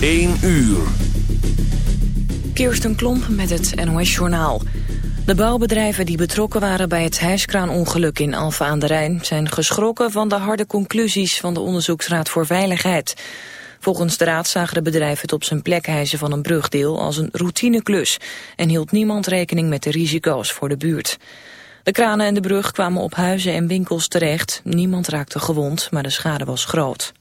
1 uur. Kirsten Klomp met het NOS-journaal. De bouwbedrijven die betrokken waren bij het hijskraanongeluk in Alfa aan de Rijn... zijn geschrokken van de harde conclusies van de Onderzoeksraad voor Veiligheid. Volgens de raad zagen de bedrijven het op zijn plek hijsen van een brugdeel als een routineklus... en hield niemand rekening met de risico's voor de buurt. De kranen en de brug kwamen op huizen en winkels terecht. Niemand raakte gewond, maar de schade was groot.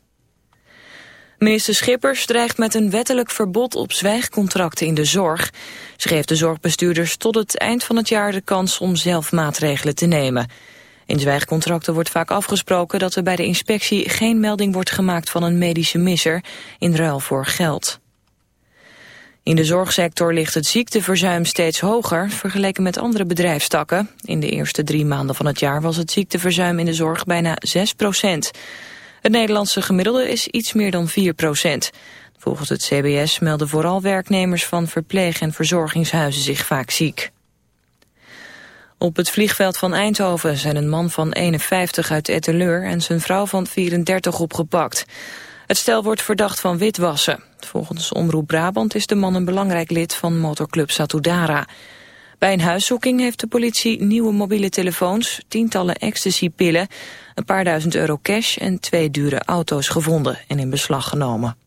Minister Schippers dreigt met een wettelijk verbod op zwijgcontracten in de zorg. Ze geeft de zorgbestuurders tot het eind van het jaar de kans om zelf maatregelen te nemen. In zwijgcontracten wordt vaak afgesproken dat er bij de inspectie geen melding wordt gemaakt van een medische misser in ruil voor geld. In de zorgsector ligt het ziekteverzuim steeds hoger vergeleken met andere bedrijfstakken. In de eerste drie maanden van het jaar was het ziekteverzuim in de zorg bijna 6 procent. Het Nederlandse gemiddelde is iets meer dan 4 procent. Volgens het CBS melden vooral werknemers van verpleeg- en verzorgingshuizen zich vaak ziek. Op het vliegveld van Eindhoven zijn een man van 51 uit Etteleur en zijn vrouw van 34 opgepakt. Het stel wordt verdacht van witwassen. Volgens Omroep Brabant is de man een belangrijk lid van motorclub Satudara. Bij een huiszoeking heeft de politie nieuwe mobiele telefoons, tientallen ecstasypillen, een paar duizend euro cash en twee dure auto's gevonden en in beslag genomen.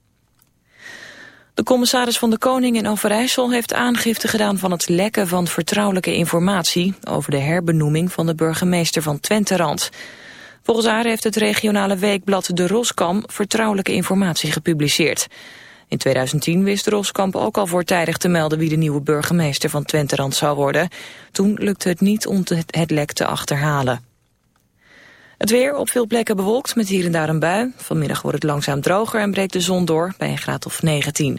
De commissaris van de Koning in Overijssel heeft aangifte gedaan van het lekken van vertrouwelijke informatie over de herbenoeming van de burgemeester van Twenterand. Volgens haar heeft het regionale weekblad De Roskam vertrouwelijke informatie gepubliceerd. In 2010 wist Roskamp ook al voortijdig te melden wie de nieuwe burgemeester van Twenterand zou worden. Toen lukte het niet om het lek te achterhalen. Het weer op veel plekken bewolkt met hier en daar een bui. Vanmiddag wordt het langzaam droger en breekt de zon door bij een graad of 19.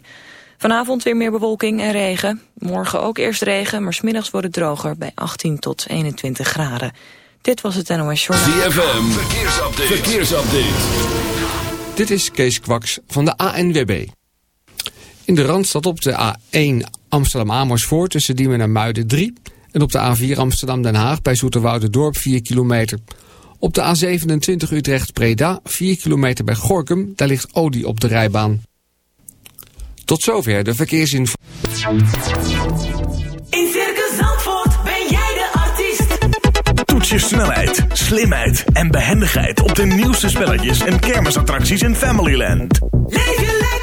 Vanavond weer meer bewolking en regen. Morgen ook eerst regen, maar smiddags wordt het droger bij 18 tot 21 graden. Dit was het NOS Journal. ZFM, verkeersupdate. verkeersupdate. Dit is Kees Kwaks van de ANWB. In de Randstad op de A1 Amsterdam-Amersfoort tussen Diemen en Muiden 3... en op de A4 Amsterdam-Den Haag bij Dorp 4 kilometer... Op de A27 Utrecht-Preda, 4 kilometer bij Gorkum, daar ligt olie op de rijbaan. Tot zover de verkeersinformatie. In Circus Zandvoort ben jij de artiest. Toets je snelheid, slimheid en behendigheid op de nieuwste spelletjes en kermisattracties in Familyland. Leef je lekker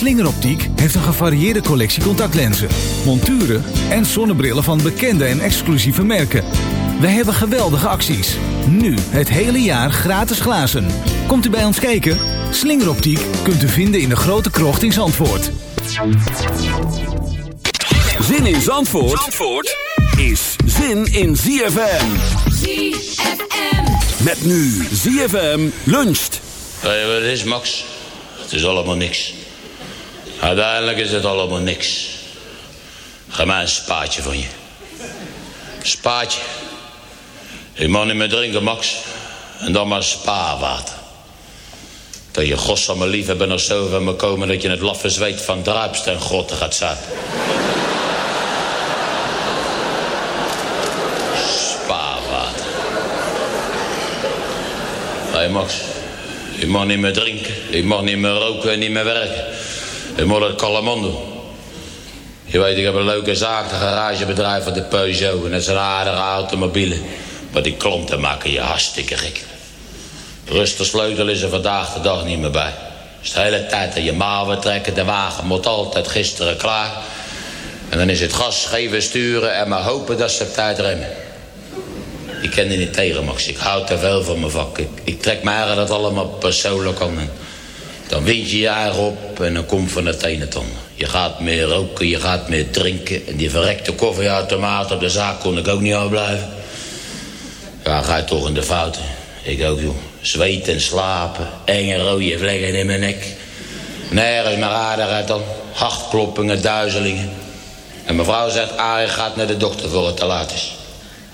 Slingeroptiek heeft een gevarieerde collectie contactlenzen, monturen en zonnebrillen van bekende en exclusieve merken. Wij hebben geweldige acties. Nu het hele jaar gratis glazen. Komt u bij ons kijken? Slingeroptiek kunt u vinden in de grote krocht in Zandvoort. Zin in Zandvoort, Zandvoort is zin in ZFM. ZFM. Met nu ZFM luncht. Weet wat het is, Max? Het is allemaal niks. Uiteindelijk is het allemaal niks. Ga maar een spaatje van je. Spaatje. Ik mag niet meer drinken, Max. En dan maar spaarwater. Dat je godsamme liefhebber nog zo van me komen... dat je het laffe zweet van druipst en grotten gaat zaten. Spaarwater. Hé hey Max, je mag niet meer drinken. Je mag niet meer roken en niet meer werken. Kalman doen. Je weet, ik heb een leuke zaak, een garagebedrijf van de Peugeot. En dat zijn aardige automobielen. Maar die klanten maken je hartstikke gek. Rustig sleutel is er vandaag de dag niet meer bij. is de hele tijd aan je mouwen trekken. De wagen moet altijd gisteren klaar. En dan is het gas geven, sturen en maar hopen dat ze op tijd remmen. Ik ken er niet tegen, Max. Ik hou te veel van mijn vak. Ik, ik trek me eigen dat allemaal persoonlijk aan. Dan wind je je eigen op en dan komt van het ene ton. Je gaat meer roken, je gaat meer drinken. En die verrekte koffieautomaat op de zaak kon ik ook niet blijven. Ja, ga je toch in de fouten. Ik ook, joh. Zweten en slapen. Enge rode vlekken in mijn nek. Nergens meer aardigheid dan. Hartkloppingen, duizelingen. En mevrouw zegt, Arie gaat naar de dokter voor het te laat is.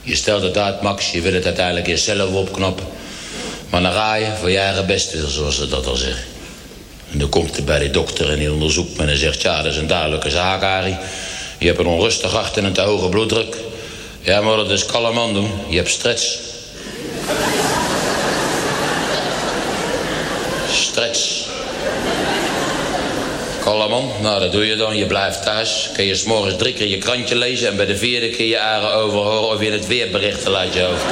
Je stelt het uit, Max. Je wil het uiteindelijk jezelf opknappen. Maar dan ga je voor je eigen best zoals ze dat al zeggen. En dan komt hij bij de dokter en die onderzoekt me en zegt... ja, dat is een duidelijke zaak, Arie. Je hebt een onrustig hart en een te hoge bloeddruk. Ja, maar dat is kalm doen. Je hebt stress. Stress. Kalm aan. Nou, dat doe je dan. Je blijft thuis. Kun je s'morgens drie keer je krantje lezen... en bij de vierde keer je eigen overhoren... of je het weerberichten laat je hoofd.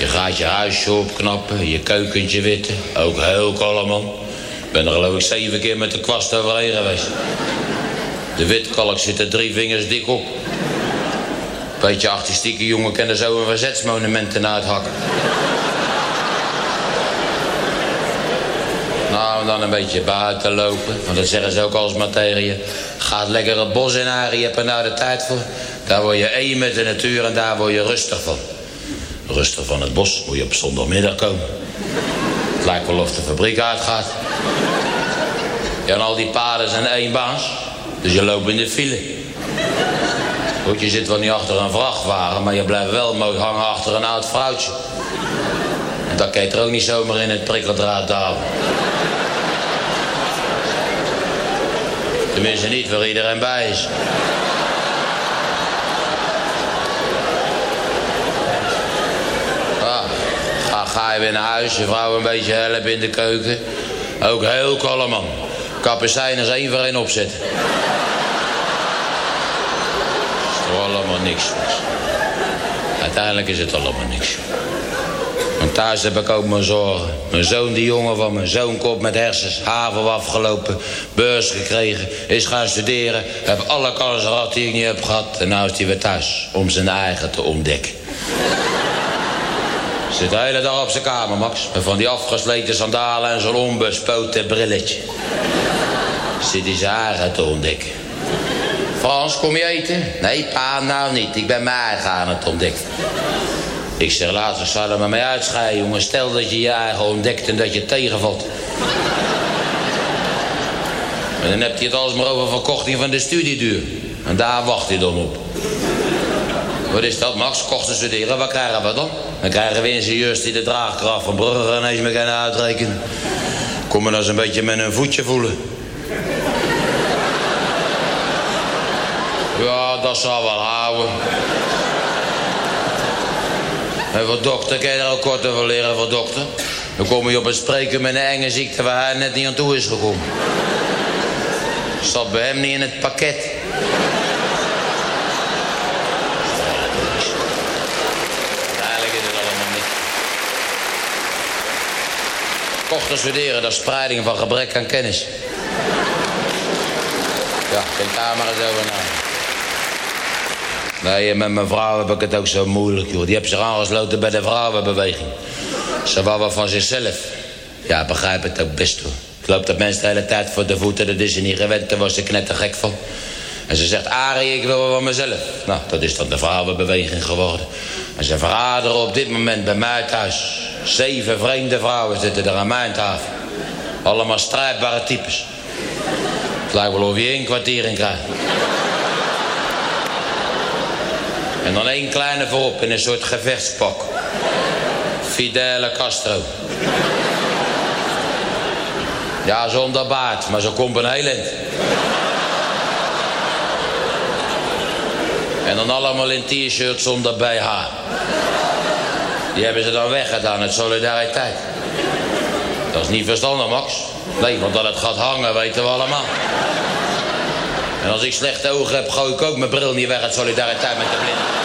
Je gaat je huisje opknappen, je keukentje witten. Ook heel man. Ik ben er geloof ik zeven keer met de kwast overheen geweest. De witkalk zit er drie vingers dik op. Beetje artistieke jongen kennen zo een verzetsmonument uithakken. Nou, dan een beetje buiten lopen. Want dat zeggen ze ook alsmaar tegen je. Gaat lekker het bos in, Arie. Je hebt er nou de tijd voor. Daar word je één met de natuur en daar word je rustig van. Rustig van het bos moet je op zondagmiddag komen. Het lijkt wel of de fabriek uitgaat. Ja, en al die paden zijn één baas. Dus je loopt in de file. Goed, je zit wel niet achter een vrachtwagen, maar je blijft wel mooi hangen achter een oud vrouwtje. En dat kan er ook niet zomaar in het prikkeldraad dalen. Tenminste niet waar iedereen bij is. Ga je huis, je vrouw een beetje helpen in de keuken. Ook heel kalm man. Kapucijners één voor één opzetten. is toch allemaal niks. Uiteindelijk is het allemaal niks. Want thuis heb ik ook mijn zorgen. Mijn zoon, die jongen van mijn zoon, kop met hersens, haven afgelopen, beurs gekregen, is gaan studeren. Heb alle kansen gehad die ik niet heb gehad. En nu is hij weer thuis om zijn eigen te ontdekken. Zit de hele dag op zijn kamer, Max. Met van die afgesleten sandalen en zo'n onbespoten brilletje. Zit hij zijn eigen te ontdekken. Frans, kom je eten? Nee, pa, nou niet. Ik ben mij eigen aan het ontdekken. Ik zeg, later zal er maar mee uitscheiden, jongen. Stel dat je je eigen ontdekt en dat je tegenvalt. En dan heb je het alles maar over verkorting van de studieduur. En daar wacht hij dan op. Wat is dat, Max? Kosten studeren, wat krijgen we dan? Dan krijgen we ingenieurs die de draagkracht van Brugge ineens meer kunnen uitrekenen. Kom me dan eens een beetje met een voetje voelen. Ja, dat zal wel houden. En voor dokter kan je er ook kort over leren voor dokter. Dan kom je op het spreken met een enge ziekte waar hij net niet aan toe is gekomen. Zat bij hem niet in het pakket. Kochten studeren, dat is spreiding van gebrek aan kennis. Ja, denk daar maar eens over na. Nee, met mijn vrouw heb ik het ook zo moeilijk, joh. Die heeft zich aangesloten bij de vrouwenbeweging. Ze wou wel van zichzelf. Ja, begrijp het ook best, hoor. Ik loop dat mensen de hele tijd voor de voeten, dat is ze niet gewend. Daar was ze knettergek van. En ze zegt, Arie, ik wil wel van mezelf. Nou, dat is dan de vrouwenbeweging geworden. En ze verraderen op dit moment bij mij thuis. Zeven vreemde vrouwen zitten er aan mijn tafel. Allemaal strijdbare types. Het lijkt wel of je één kwartier in krijgt. En dan één kleine voorop in een soort gevechtspak. Fidele Castro. Ja, zonder baard, maar zo komt een heel En dan allemaal in t-shirt zonder BH. Die hebben ze dan weggedaan uit solidariteit. Dat is niet verstandig, Max. Nee, want dat het gaat hangen, weten we allemaal. En als ik slechte ogen heb, gooi ik ook mijn bril niet weg uit solidariteit met de blinden.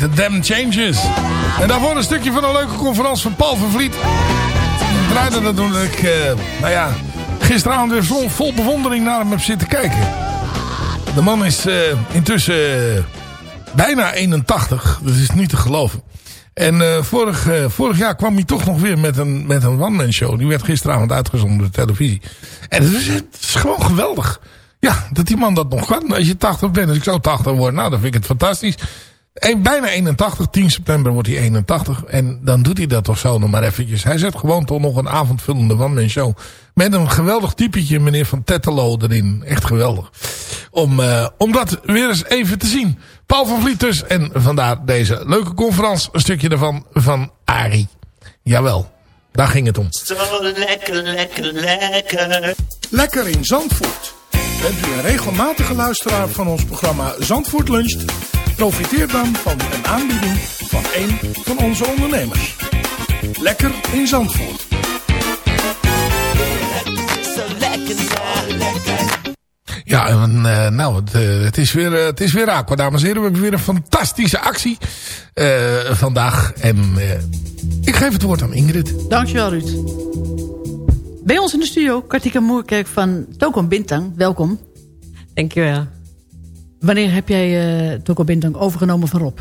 Heette Damn Changes. En daarvoor een stukje van een leuke conferentie van Paul van Vliet. Ik draaide dat toen ik, nou ja, gisteravond weer vol, vol bewondering naar hem heb zitten kijken. De man is eh, intussen eh, bijna 81. Dat is niet te geloven. En eh, vorig, vorig jaar kwam hij toch nog weer met een, met een one-man show. Die werd gisteravond uitgezonden op de televisie. En het is, is gewoon geweldig. Ja, dat die man dat nog kan. Als je 80 bent, als ik zo 80 word, nou dan vind ik het fantastisch. En bijna 81, 10 september wordt hij 81. En dan doet hij dat toch zo nog maar eventjes. Hij zet gewoon toch nog een avondvullende one-man show. Met een geweldig typetje, meneer Van Tetelo erin. Echt geweldig. Om, eh, om dat weer eens even te zien. Paul van Vliet dus. En vandaar deze leuke conferentie. Een stukje ervan van Ari. Jawel, daar ging het om. Zo lekker, lekker, lekker. Lekker in Zandvoort. Bent u een regelmatige luisteraar van ons programma Zandvoort Luncht? Profiteer dan van een aanbieding van een van onze ondernemers. Lekker in Zandvoort. Ja, en, eh, nou, het, eh, het, is weer, eh, het is weer aqua, dames en heren. We hebben weer een fantastische actie eh, vandaag. En eh, ik geef het woord aan Ingrid. Dankjewel, Ruud. Bij ons in de studio, Kartika Moerkerk van Tokon Bintang. Welkom. Dankjewel. Wanneer heb jij eh Toko Bintang overgenomen van Rob?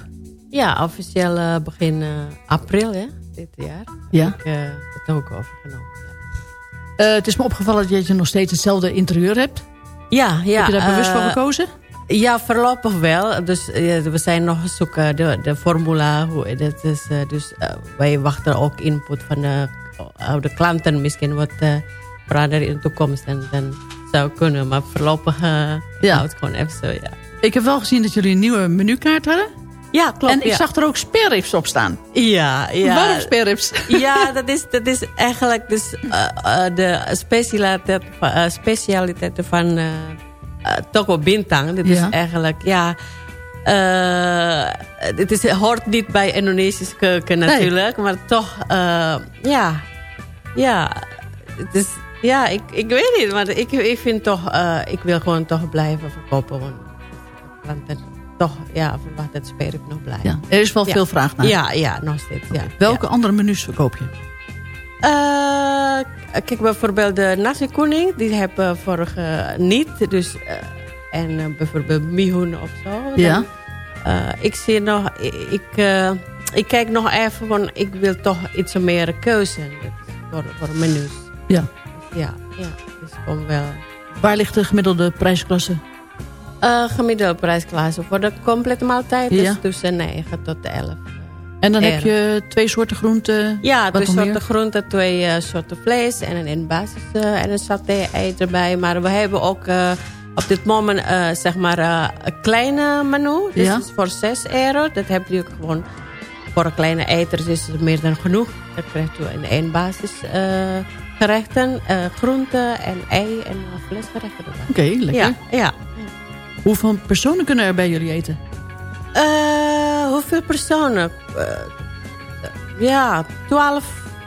Ja, officieel eh, begin eh, april hè, dit jaar. Ja. Heb ik eh, het ook overgenomen. Het is me opgevallen dat je nog steeds hetzelfde interieur hebt. Ja, ja. heb je daar bewust voor gekozen? Ja, voorlopig wel. Dus we zijn nog zoeken de, de formula. Hoe, dat is, dus wij wachten ook input van de, oude klanten. Misschien wat veranderen in de toekomst. En dan zou kunnen. Maar voorlopig eh Ja. houdt het gewoon even zo, ja. Ik heb wel gezien dat jullie een nieuwe menukaart hadden. Ja, klopt. en ik ja. zag er ook speerribs op staan. Ja, ja. Waarom speerribs? Ja, dat is, dat is eigenlijk dus, eh, eh, de specialiteit, van- eh, specialiteiten van eh eh, Toko Bintang. Dit is eigenlijk, ja... eh het is, hoort niet bij Indonesische keuken Nee. natuurlijk. Maar toch, eh, ja... Ja, het is... Ja, ik, ik weet niet. Maar ik, ik vind toch... eh, ik wil gewoon toch blijven verkopen. Want klanten toch, ja, verwacht dat speler nog blijven. Ja, er is wel Ja. veel vraag naar. Ja, ja, nog steeds. Ja. Welke andere menus verkoop je? Eh, kijk, bijvoorbeeld de nasi kuning, die hebben we vorige niet. Dus, eh, en eh, bijvoorbeeld mihoen of zo. Ja. Dan, eh, ik zie nog, ik, ik, eh, ik kijk nog even, want ik wil toch iets meer keuze voor, voor menus. Ja. Ja, ja, dus kom wel. Waar ligt de gemiddelde prijsklasse? Eh gemiddelde prijsklasse voor de complete maaltijd Ja. is tussen 9 tot 11. En dan heb je twee soorten groenten. Ja, twee soorten meer? groenten, twee eh, soorten vlees en een in basis eh, en een saté-ei erbij. Maar we hebben ook eh, op dit moment eh, zeg maar eh, een kleine menu. Dus Ja. is voor 6 euro. Dat heb je ook gewoon voor een kleine eter is het meer dan genoeg. Dan krijgt u in één basis eh, gerechten, eh, groenten en ei en vleesgerechten erbij. Oké, lekker. Ja, ja. Hoeveel personen kunnen er bij jullie eten? Eh, hoeveel personen? Eh, ja, 12.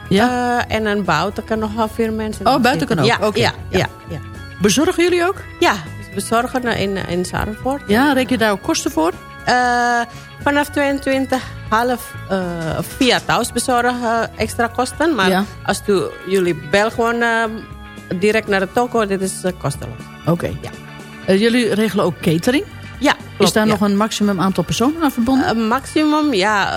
Ja? En een buiten kan nog wel vier mensen. Oh, buiten kan ook? Ja, Oké. ja, ja, ja. Bezorgen jullie ook? Ja, dus we zorgen in, in Zandvoort. Ja, reken je daar ook kosten voor? Vanaf 22 half eh, via thuisbezorgen eh, extra kosten. Maar Ja. als u, jullie bel gewoon eh, direct naar de toko, dit is uh, kosteloos. Oké. Ja. Eh, jullie regelen ook catering? Ja, Is daar ja. nog een maximum aantal personen aan verbonden? Uh, maximum, ja.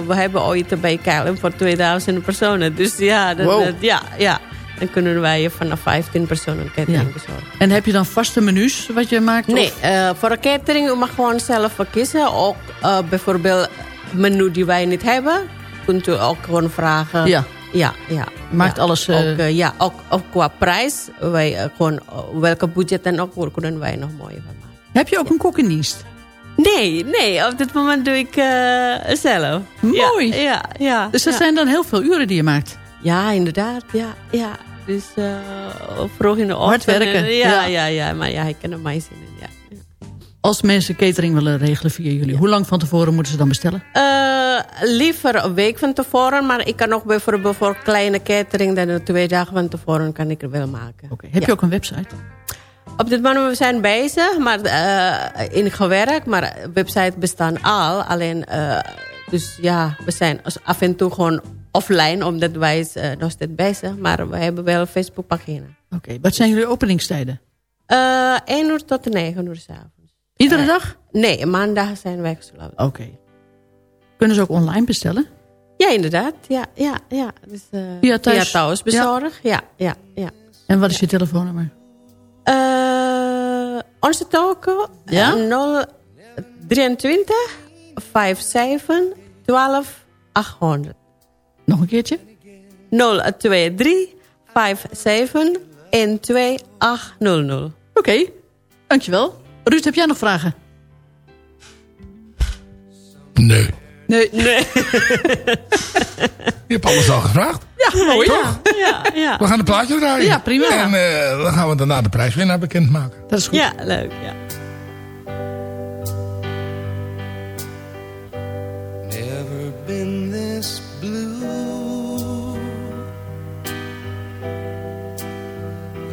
Uh, we hebben ooit bij KLM voor 2000 personen. Dus ja, dat, Wow. dat- ja, ja. dan kunnen wij vanaf 15 personen catering Ja. bezorgen. En heb je dan vaste menus wat je maakt? Nee, uh, voor een catering, mag gewoon zelf kiezen. Ook uh, bijvoorbeeld menu die wij niet hebben, kunt u ook gewoon vragen. Ja. Ja, ja. Maakt ja. alles, eh, Ook, uh, ja, ook, ook qua prijs. Wij, uh, gewoon, uh, welke budget en ook kunnen wij nog mooier van maken. Heb je ook een kok in dienst? Nee, nee, op dit moment doe ik eh, zelf. Mooi. Ja, ja. ja Dus dat zijn dan heel veel uren die je maakt. Ja, inderdaad. Ja, ja. Dus eh, vroeg in de ochtend. Hard werken, en- Ja, ja. ja, ja, Maar ja, ik ken er mij zin in. Ja. Als mensen catering willen regelen via jullie. Hoe lang van tevoren moeten ze dan bestellen? Eh, liever een week van tevoren. Maar ik kan ook bijvoorbeeld voor kleine catering... dan twee dagen van tevoren kan ik er wel maken. Heb Ja. je ook een website? Op dit moment we zijn bezig, maar eh, in gewerkt, maar website bestaan al. Alleen, eh, dus ja, we zijn af en toe gewoon offline, omdat wij nog steeds bezig. Maar we hebben wel een Facebookpagina. Oké, wat zijn jullie openingstijden? Eh 1 uur tot 9 uur s'avonds. Iedere Eh, dag? Nee, maandag zijn wij gesloten. Oké. Kunnen ze ook online bestellen? Ja, inderdaad. Ja, ja, ja. Dus, eh, Via thuis? thuisbezorg. Ja, ja, ja. En wat is je telefoonnummer? Eh, onze toko Ja? eh, 023 57 12 800. Nog een keertje? 023 57 12800. Oké, dankjewel. Ruud, heb jij nog vragen? Nee. Nee. Nee. Je hebt alles al gevraagd. Ja, mooi. Toch? Ja, ja. We gaan een plaatje draaien. Ja, prima. En eh, dan gaan we daarna de prijswinnaar bekendmaken. Dat is goed. Ja, leuk. Ja. Never been this blue.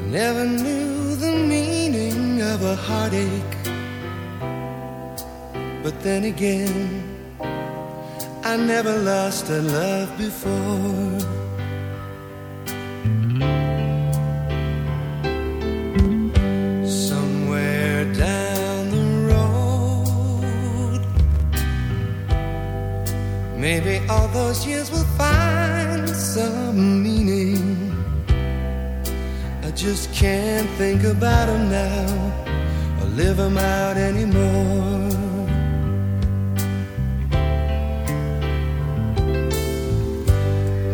Never knew meaning a heartache. But then again, I never lost a love before. Somewhere down the road. Maybe all those years will find some just can't think about them now or live them out anymore.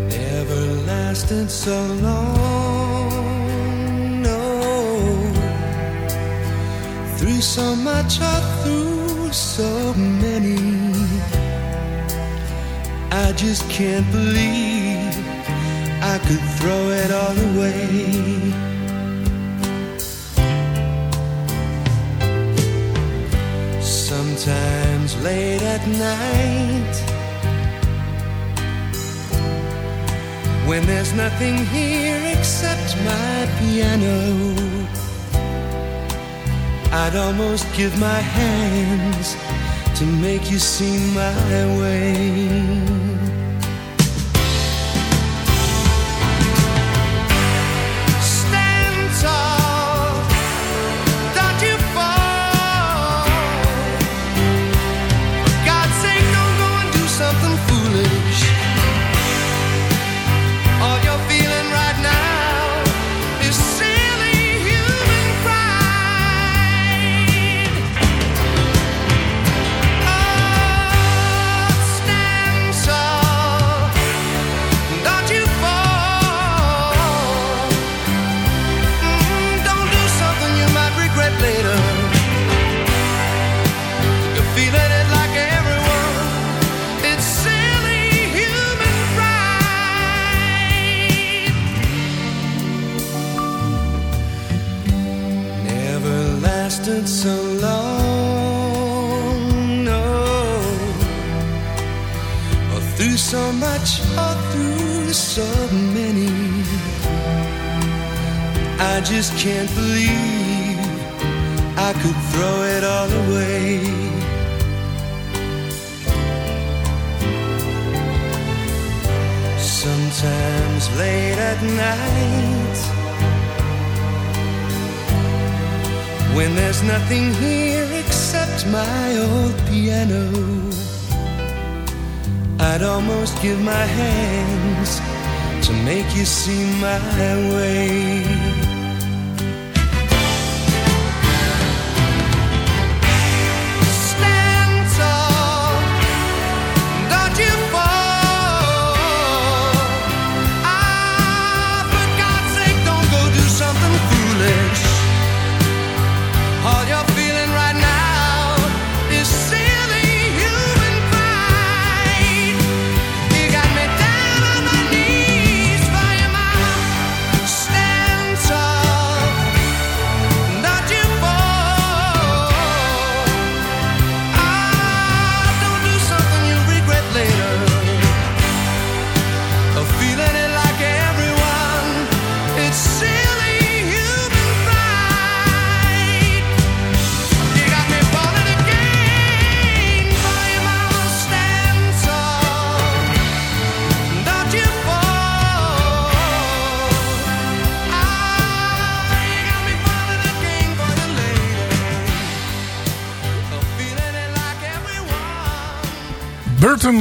Never lasted so long, no. Through so much or through so many. I just can't believe I could throw it all away. Sometimes late at night, when there's nothing here except my piano, I'd almost give my hands to make you see my way.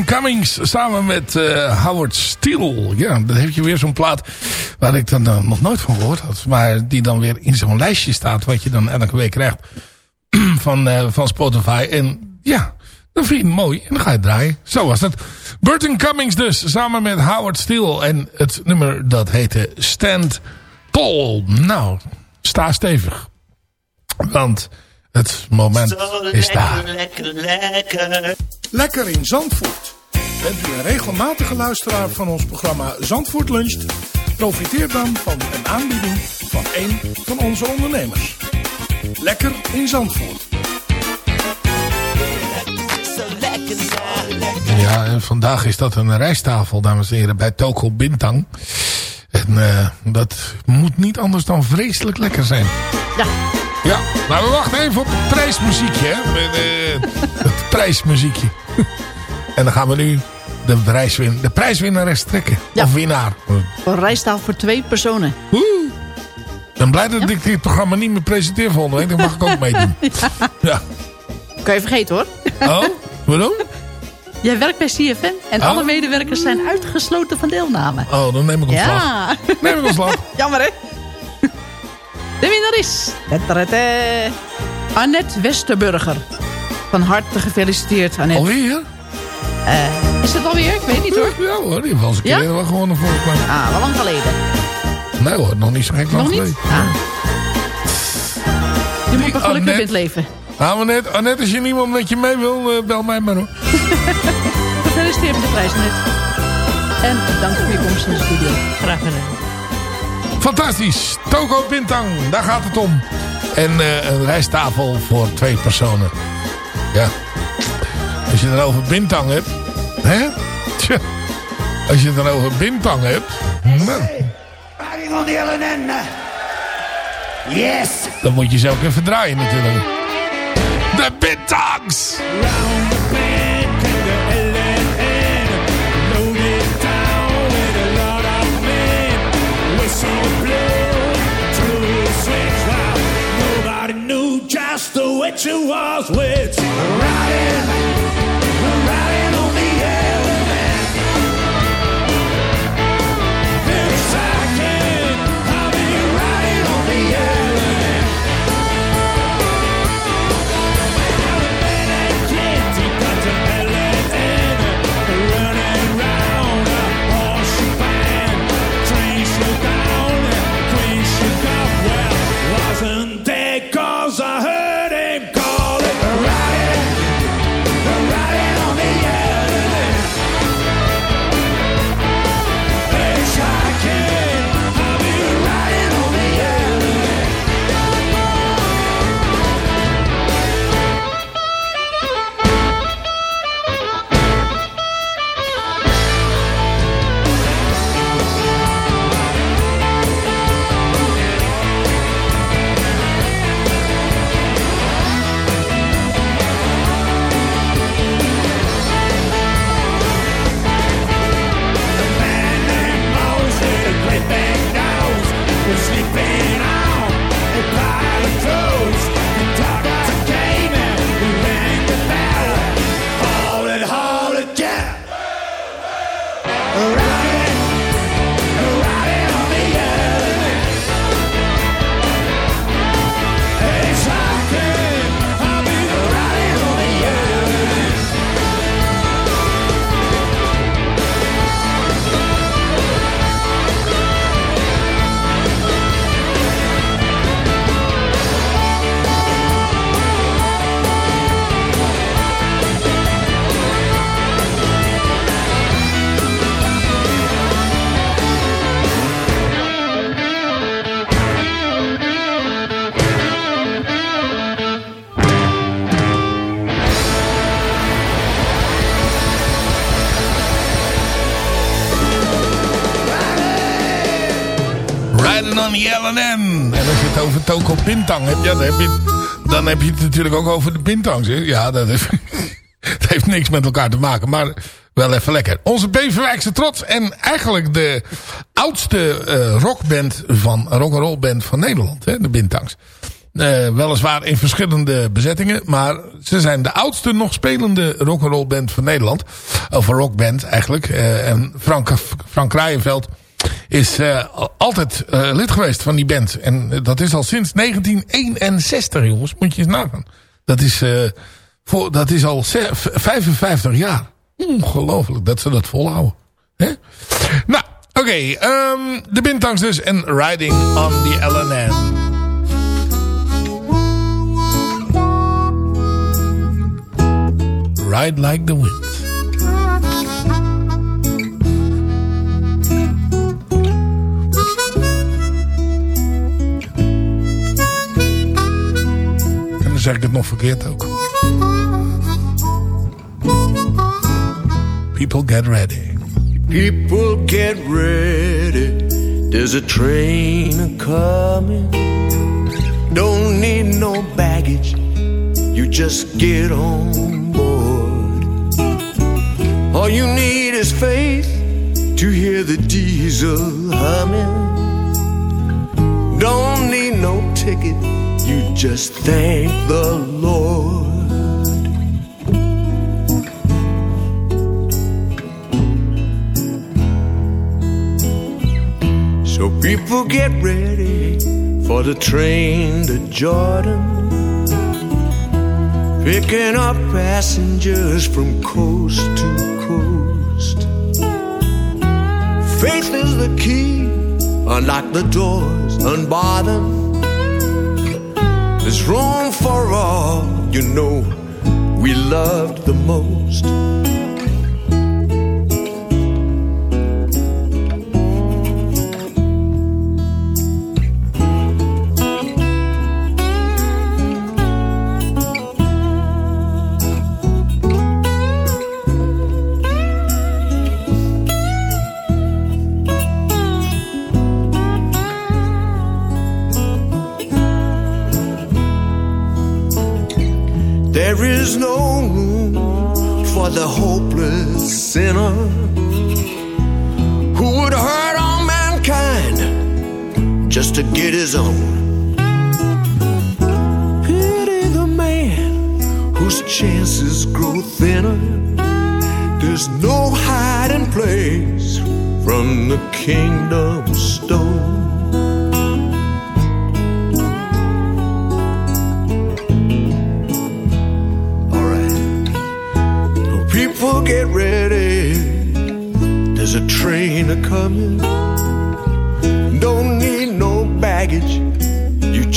Cummings samen met eh, Howard Steele. Ja, dan heb je weer zo'n plaat waar ik dan eh, nog nooit van gehoord had. Maar die dan weer in zo'n lijstje staat wat je dan elke week krijgt van, eh, van Spotify. En ja, dan vind je het mooi en dan ga je draaien. Zo was het. Burton Cummings dus, samen met Howard Steele. En het nummer dat heette Stand Tall. Nou, sta stevig. Want het moment is daar. Lekker, lekker. Lekker in Zandvoort. Bent u een regelmatige luisteraar van ons programma Zandvoort Luncht? Profiteer dan van een aanbieding van een van onze ondernemers. Lekker in Zandvoort. Ja, en vandaag is dat een rijsttafel, dames en heren, bij Toko Bintang. En eh, dat moet niet anders dan vreselijk lekker zijn. Ja. Ja, maar we wachten even op het prijsmuziekje, hè. Met, eh, het prijsmuziekje. En dan gaan we nu de, prijswin de prijswinnares trekken. Ja. Of winnaar. Een rijstaal voor twee personen. Ik ben blij dat ik dit programma niet meer presenteer volgende week. Dan mag ik ook meedoen. Ja. Kan je vergeten hoor. Oh, waarom? Jij werkt bij CFN en Oh. alle medewerkers zijn uitgesloten van deelname. Oh, dan neem ik ontslag. Ja. Neem ik ontslag. Jammer hè? De winnaar is... Annette Westerburger. Van harte gefeliciteerd Annette. Alweer? Eh, is het alweer? Ik weet niet hoor. Ja hoor, die wel eens een keer Ja? helemaal gewonnen volgens mij. Ah, wel lang geleden. Nee hoor, nog niet zo gek lang Nog niet? geleden. Ah. Je moet een geluk hebben in het leven. Nou, Annette, Annette, als je niemand met je mee wil, eh, bel mij maar hoor. Gefeliciteerd met de prijs Annette. En dank voor je komst in de studio. Graag gedaan. Fantastisch. Toko Bintang, daar gaat het om. En eh, een rijsttafel voor twee personen. Ja. Als je het dan over Bintang hebt. Hè? Tja. Als je het dan over Bintang hebt. Nou, Riding on the LNN. Yes. dan moet je ze ook even draaien natuurlijk. De Bintangs! Round the bend came the LNN. Bintang dan, heb je, dan heb je het natuurlijk ook over de Bintangs. Hè? Ja, dat heeft, niks met elkaar te maken, maar wel even lekker. Onze Beverwijkse trots en eigenlijk de oudste eh, rockband van, rock'n'roll band van Nederland, hè, de Bintangs. Eh, weliswaar in verschillende bezettingen. Maar ze zijn de oudste nog spelende rock'n'roll band van Nederland. Of rockband eigenlijk. Eh, en Frank, Frank is eh, altijd eh, lid geweest van die band. En eh, dat is al sinds 1961 jongens. Moet je eens nagaan. Dat is, voor, dat is al ze- v- 55 jaar. Ongelooflijk dat ze dat volhouden. Hè? Nou, oké. ehm, de Bintangs dus en Riding on the LNN. Ride like the wind. Dan zeg ik het nog verkeerd ook. People get ready. People get ready. There's a train coming. Don't need no baggage. You just get on board. All you need is faith to hear the diesel humming. Don't need no ticket. Just thank the Lord. So people get ready for the train to Jordan. Picking up passengers from coast to coast. Faith is the key. Unlock the doors, unbar them. There's room for all you know we loved the most. Hopeless sinner who would hurt all mankind just to get his own. Pity the man whose chances grow thinner. There's no hiding place from the kingdom stone.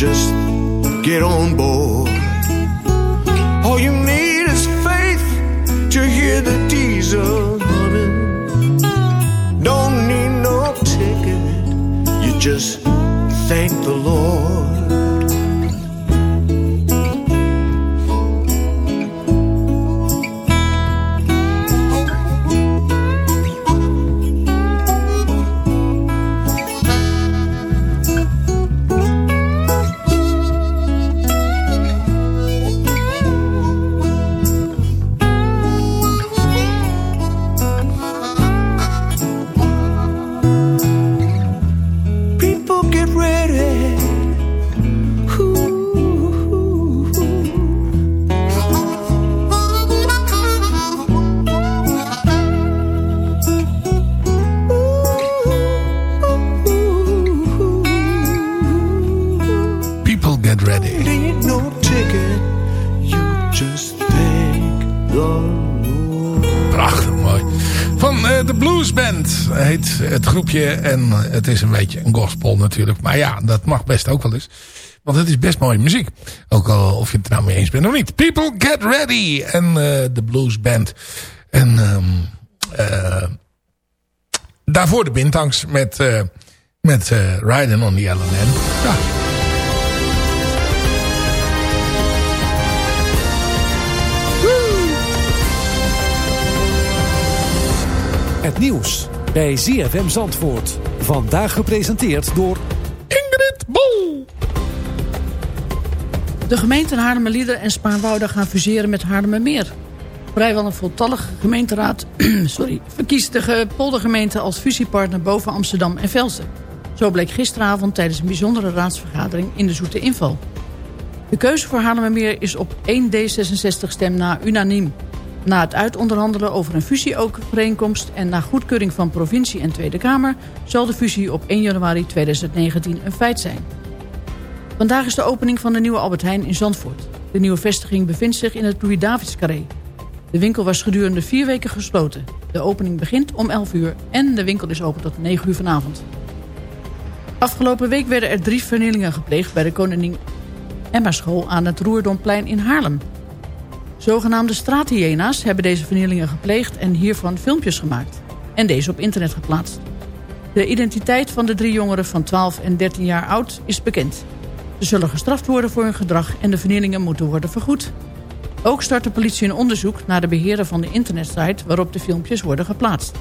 Just groepje. En het is een beetje een gospel natuurlijk. Maar ja, dat mag best ook wel eens. Want het is best mooie muziek. Ook al of je het er nou mee eens bent of niet. People Get Ready. En eh, de Blues Band. En ehm, eh, daarvoor de Bintangs met, eh met Riding on the LNN. Ja. Het nieuws bij ZFM Zandvoort. Vandaag gepresenteerd door Ingrid Bol. De gemeenten Haarlemmerlieder en Spaarnwoude gaan fuseren met Haarlemmermeer. Vrijwel een voltallige gemeenteraad sorry, verkiest de ge- poldergemeente als fusiepartner boven Amsterdam en Velsen. Zo bleek gisteravond tijdens een bijzondere raadsvergadering in de Zoete Inval. De keuze voor Haarlemmermeer is op 1 D66 stem na unaniem. Na het uitonderhandelen over een fusieovereenkomst... en na goedkeuring van provincie en Tweede Kamer... zal de fusie op 1 januari 2019 een feit zijn. Vandaag is de opening van de nieuwe Albert Heijn in Zandvoort. De nieuwe vestiging bevindt zich in het Louis-Davids-carré. De winkel was gedurende vier weken gesloten. De opening begint om 11 uur en de winkel is open tot 9 uur vanavond. Afgelopen week werden er drie vernielingen gepleegd... bij de Koningin Emma School aan het Roerdomplein in Haarlem. Zogenaamde straathyena's hebben deze vernielingen gepleegd... en hiervan filmpjes gemaakt. En deze op internet geplaatst. De identiteit van de drie jongeren van 12 en 13 jaar oud is bekend. Ze zullen gestraft worden voor hun gedrag en de vernielingen moeten worden vergoed. Ook start de politie een onderzoek naar de beheerder van de internetsite waarop de filmpjes worden geplaatst.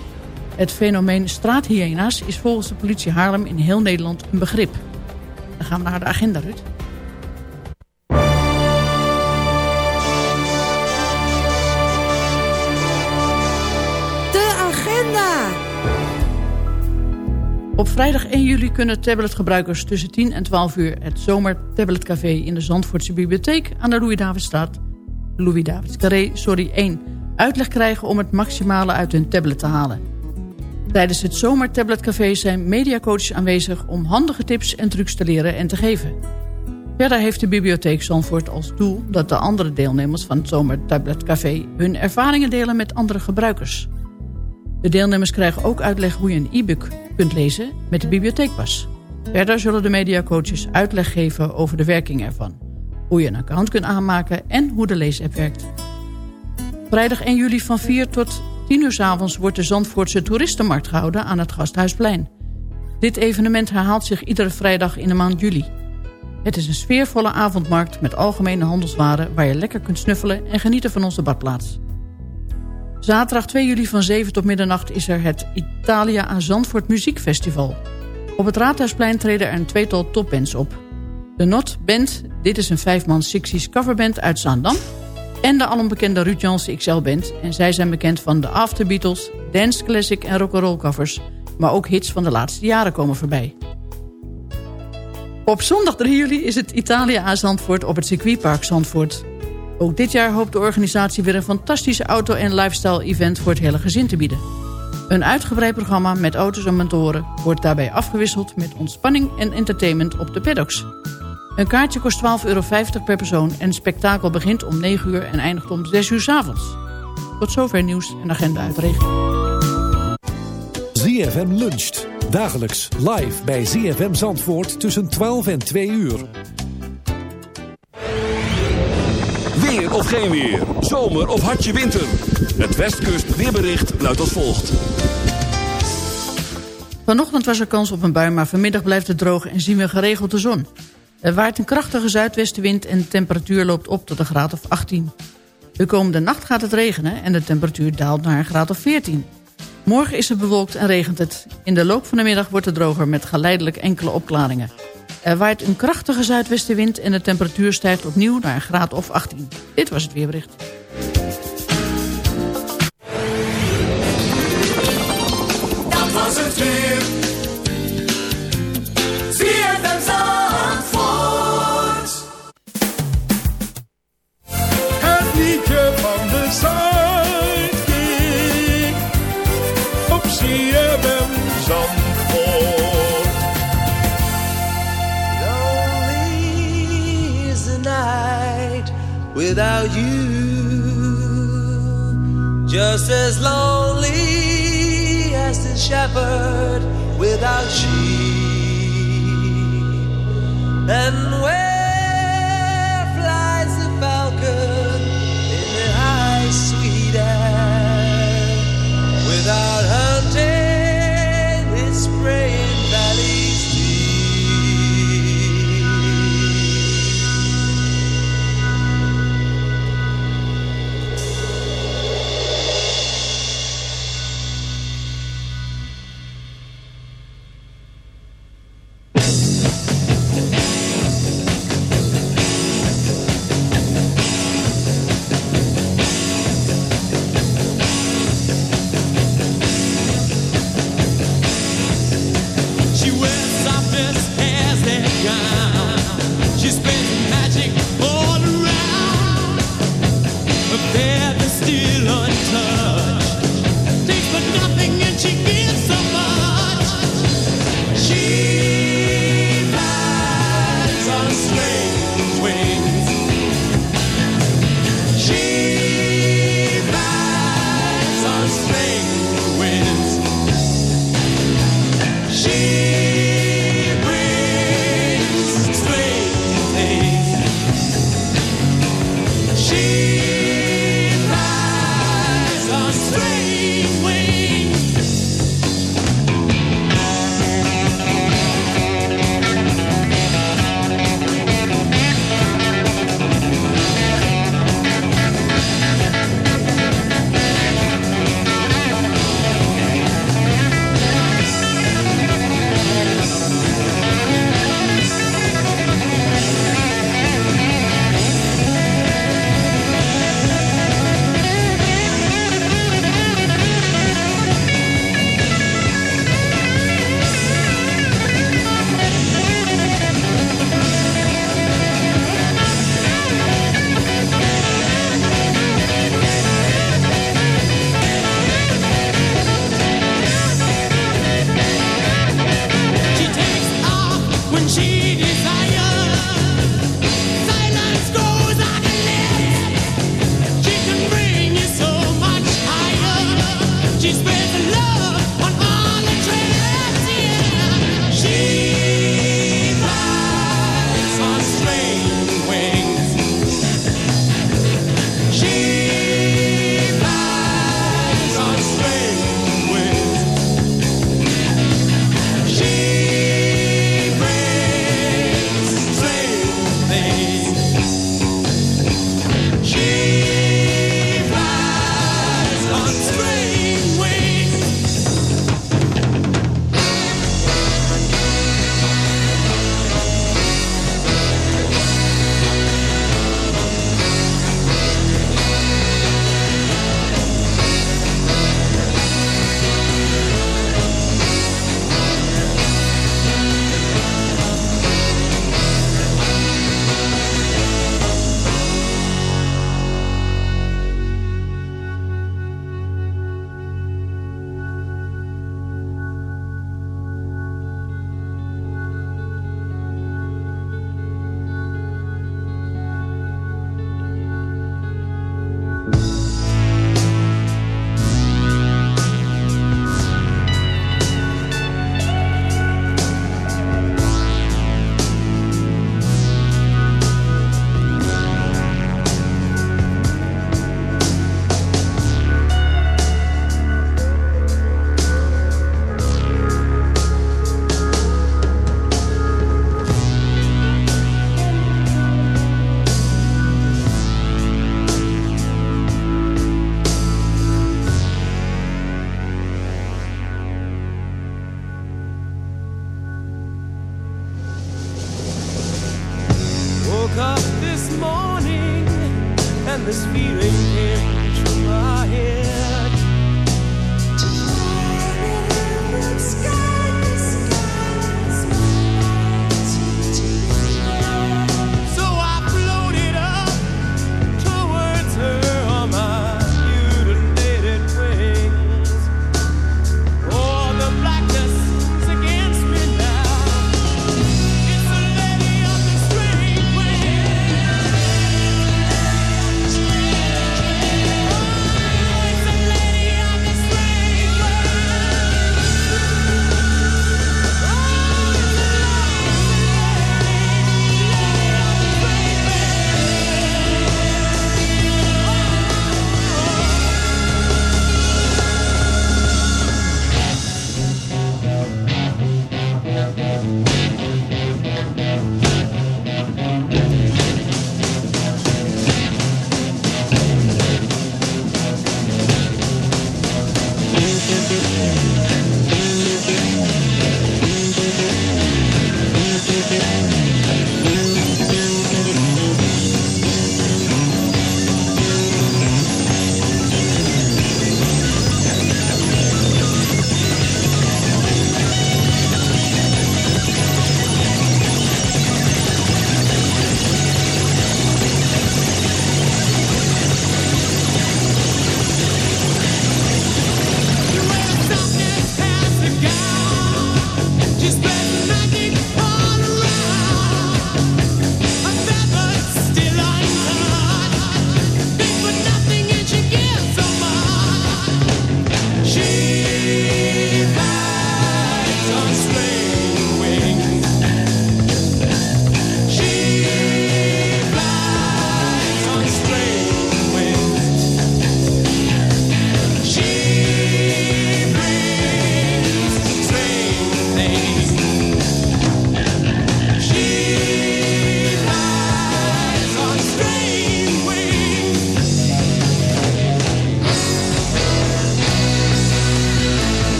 Het fenomeen straathyena's is volgens de politie Haarlem in heel Nederland een begrip. Dan gaan we naar de agenda, Ruud. Op vrijdag 1 juli kunnen tabletgebruikers tussen 10 en 12 uur... het Zomer Tabletcafé in de Zandvoortse Bibliotheek... aan de Louis-Davidstraat, Louis-Davids Carré, sorry, 1... uitleg krijgen om het maximale uit hun tablet te halen. Tijdens het Zomer Tabletcafé zijn mediacoaches aanwezig... om handige tips en trucs te leren en te geven. Verder heeft de Bibliotheek Zandvoort als doel... dat de andere deelnemers van het Zomer Tabletcafé... hun ervaringen delen met andere gebruikers... De deelnemers krijgen ook uitleg hoe je een e-book kunt lezen met de bibliotheekpas. Verder zullen de mediacoaches uitleg geven over de werking ervan. Hoe je een account kunt aanmaken en hoe de leesapp werkt. Vrijdag 1 juli van 4 tot 10 uur s avonds wordt de Zandvoortse toeristenmarkt gehouden aan het Gasthuisplein. Dit evenement herhaalt zich iedere vrijdag in de maand juli. Het is een sfeervolle avondmarkt met algemene handelswaren... waar je lekker kunt snuffelen en genieten van onze badplaats. Zaterdag 2 juli van 7 tot middernacht is er het Italia aan Zandvoort Muziekfestival. Op het Raadhuisplein treden er een tweetal topbands op. De Not Band, dit is een vijfman 60s coverband uit Zaandam... en de alombekende Ruud XL Band. En zij zijn bekend van de After Beatles, dance classic en rock'n'roll covers... maar ook hits van de laatste jaren komen voorbij. Op zondag 3 juli is het Italia aan Zandvoort op het circuitpark Zandvoort... Ook dit jaar hoopt de organisatie weer een fantastische auto- en lifestyle-event voor het hele gezin te bieden. Een uitgebreid programma met auto's en mentoren wordt daarbij afgewisseld met ontspanning en entertainment op de paddocks. Een kaartje kost 12,50 euro per persoon en het spektakel begint om 9 uur en eindigt om 6 uur s avonds. Tot zover nieuws en agenda uit regio. ZFM luncht. Dagelijks live bij ZFM Zandvoort tussen 12 en 2 uur. Weer of geen weer. Zomer of hartje winter. Het Westkust weerbericht luidt als volgt. Vanochtend was er kans op een bui, maar vanmiddag blijft het droog en zien we geregeld de zon. Er waait een krachtige zuidwestenwind en de temperatuur loopt op tot een graad of 18. De komende nacht gaat het regenen en de temperatuur daalt naar een graad of 14. Morgen is het bewolkt en regent het. In de loop van de middag wordt het droger met geleidelijk enkele opklaringen. Er waait een krachtige zuidwestenwind en de temperatuur stijgt opnieuw naar een graad of 18. Dit was het weerbericht. Dat was het weer. Het liedje van de Zuidkiek. Without you. Just as lonely as the shepherd without sheep. And where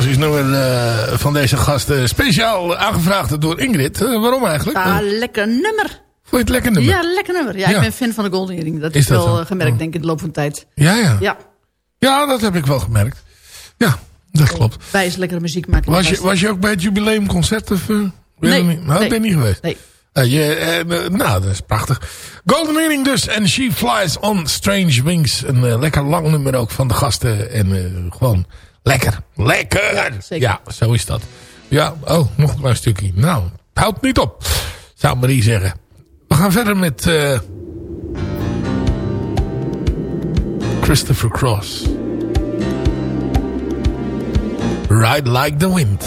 Fantastisch nummer eh, van deze gasten. Speciaal aangevraagd door Ingrid. Eh, waarom eigenlijk? Ah, lekker nummer. Vond je het lekker nummer? Ja, lekker nummer. Ja, Ja. ik ben fan van de Golden Earring. Dat Is is, dat wel zo? eh, gemerkt, Oh. denk ik, in de loop van de tijd. Ja, ja. Ja, Ja, dat heb ik wel gemerkt. Ja, dat klopt. wij is lekkere muziek maken. Was je, was je ook bij het jubileumconcert? Of, eh, je Nee, niet? Nou, nee. ben je niet geweest? Nee. Eh, je, eh, eh, nou, dat is prachtig. Golden Earring dus. En She Flies on Strange Wings. Een eh, lekker lang nummer ook van de gasten. En eh, gewoon lekker. Lekker! Ja, zo is dat. Ja, oh, nog een klein stukje. Nou, houdt niet op. Zou Marie zeggen. We gaan verder met... eh, Christopher Cross. Ride Like the Wind.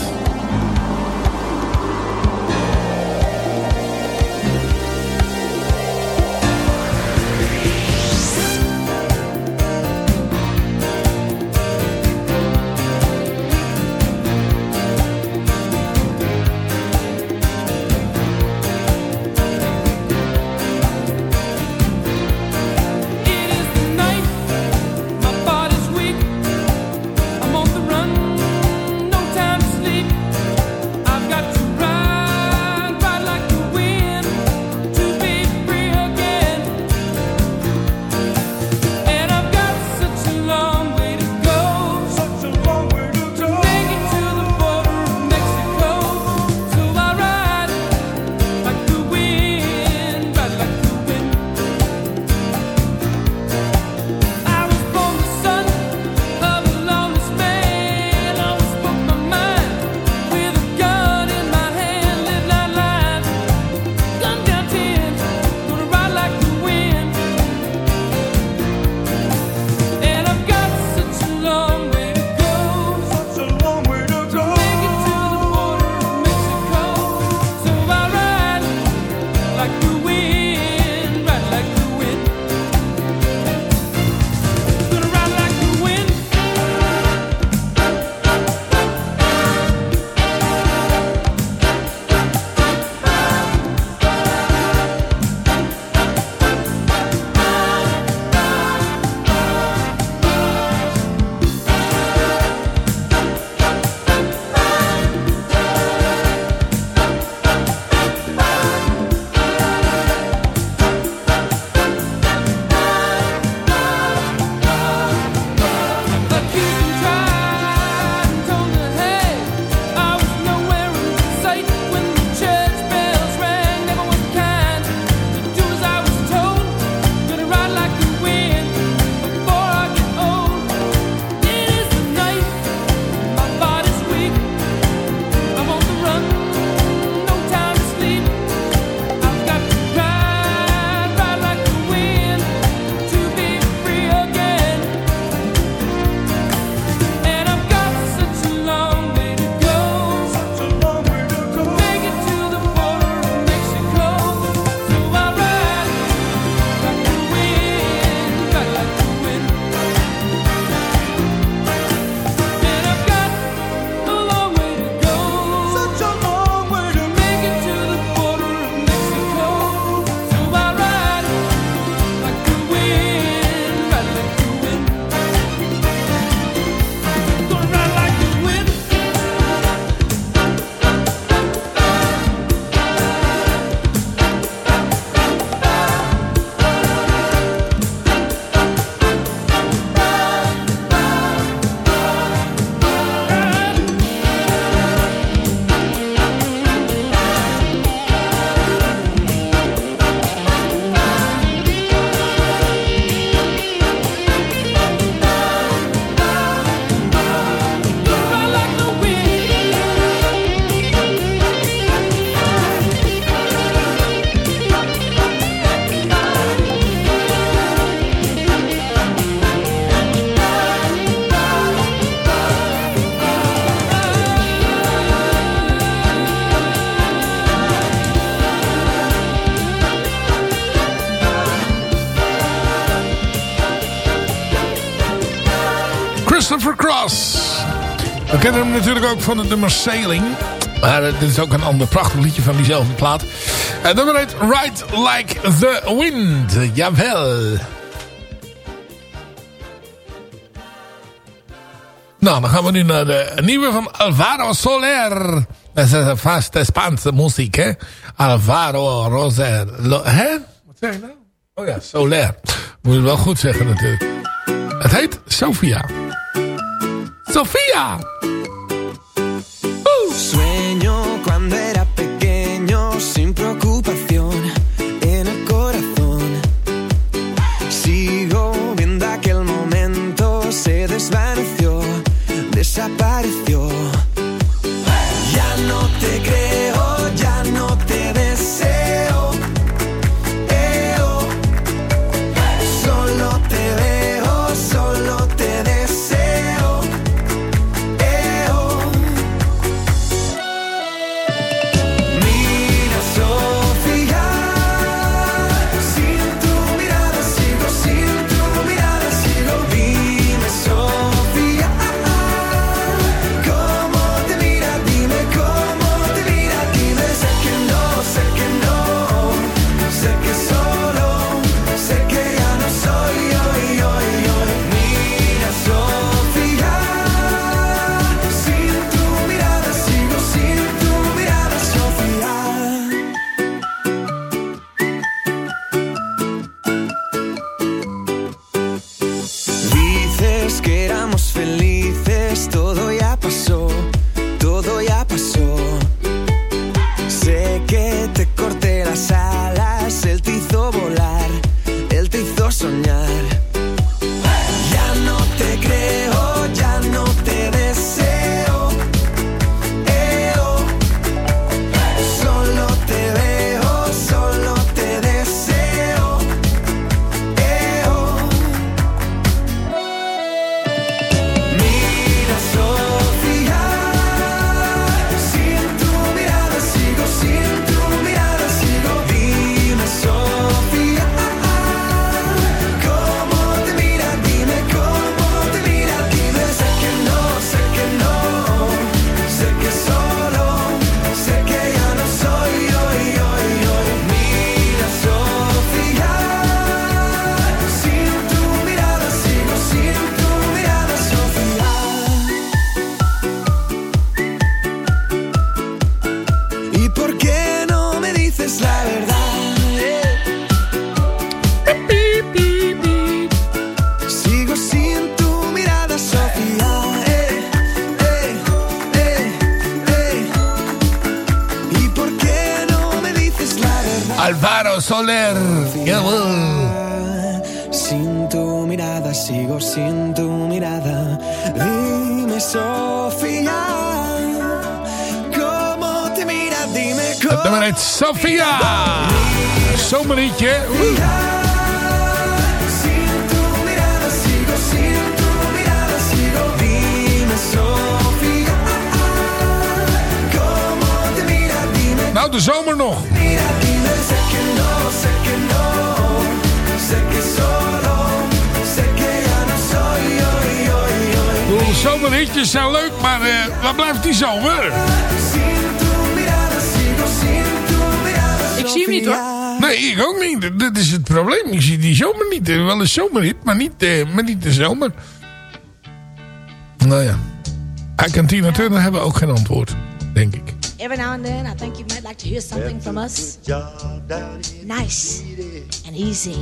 Kennen hem natuurlijk ook van het nummer Sailing. Maar dit is ook een ander prachtig liedje van diezelfde plaat. En dat heet Ride Like the Wind. Jawel. Nou, dan gaan we nu naar de nieuwe van Alvaro Soler. Dat is een vaste Spaanse muziek, hè? Alvaro Roser. Hè? Wat zeg je nou? Oh ja, Soler. Moet je wel goed zeggen natuurlijk. Het heet Sofia. Sofia! Swim. Soy yo, yo, yo. Ik bedoel, zomerliedjes zijn leuk, maar eh, waar blijft die zomer? Zie hem niet hoor. Nee, ik ook niet. Dat- Dat is het probleem. Ik zie die zomer niet. Eh, Wel een zomerhit, maar niet, eh, maar niet de zomer. Nou ja. Hij en Tina Turner hebben ook geen antwoord. Denk ik. Every now and then, I think you might like to hear something from us. Nice and easy.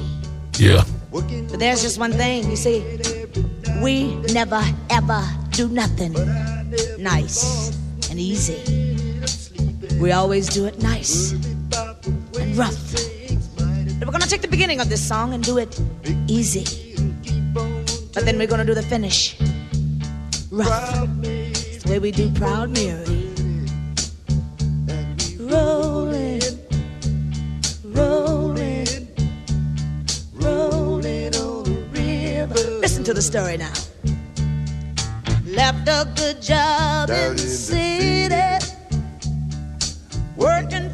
Ja. But there's just one thing, you see, we never ever do nothing nice and easy. We always do it nice rough. But we're gonna take the beginning of this song and do it easy. But then we're gonna do the finish rough. It's the way we do Proud Mary. Rolling, rolling, rolling on the river. Listen to the story now. Left a good job in the city, working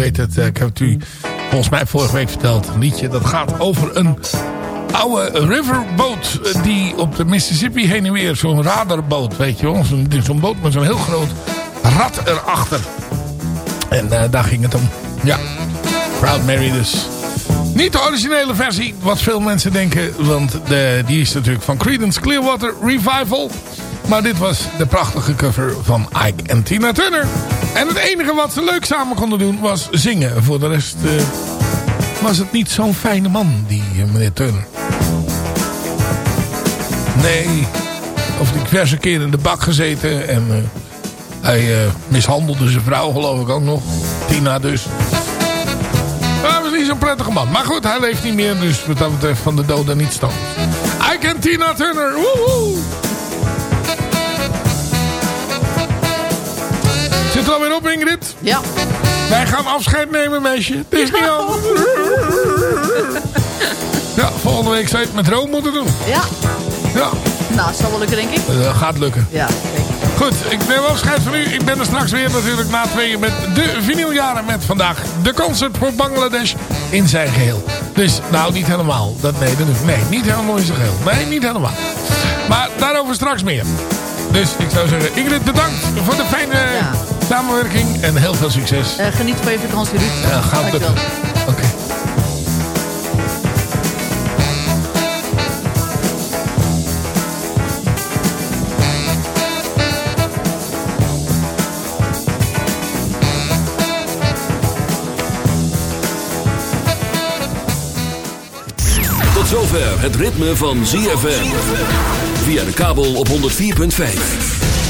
weet eh, ik heb het u volgens mij vorige week verteld. Een liedje dat gaat over een oude riverboot eh, die op de Mississippi heen en weer, zo'n radarboot, weet je wel. Zo'n zo'n boot met zo'n heel groot rad erachter. En eh, daar ging het om. Ja, Proud Mary dus. Niet de originele versie, wat veel mensen denken. Want de, die is natuurlijk van Creedence Clearwater Revival. Maar dit was de prachtige cover van Ike en Tina Turner. En het enige wat ze leuk samen konden doen was zingen. Voor de rest eh, was het niet zo'n fijne man, die eh, meneer Turner. Nee, of diverse keer in de bak gezeten. En eh, hij mishandelde zijn vrouw geloof ik ook nog. Tina dus. Hij was niet zo'n prettige man. Maar goed, hij leeft niet meer. Dus wat dat betreft van de doden niet stand. Ike en Tina Turner. Woehoe. Zit er alweer op, Ingrid? Ja. Wij gaan afscheid nemen, meisje. Het is niet anders. Ja, volgende week zou je het met Rome moeten doen. Ja. Ja, Nou, zal wel lukken, denk ik. gaat lukken. Ja. Goed, ik neem afscheid van u. Ik ben er straks weer natuurlijk na tweeën met de vinyljaren met vandaag de concert voor Bangladesh in zijn geheel. Dus, nou niet helemaal. Dat, nee, dat, nee, niet helemaal in zijn geheel. Nee, niet helemaal. Maar daarover straks meer. Dus ik zou zeggen, Ingrid bedankt voor de fijne samenwerking en heel veel succes. Eh, geniet van je vakantie, Ruud. Ja, gaat lukken. Oké. zover het ritme van ZFM. Via de kabel op 104.5.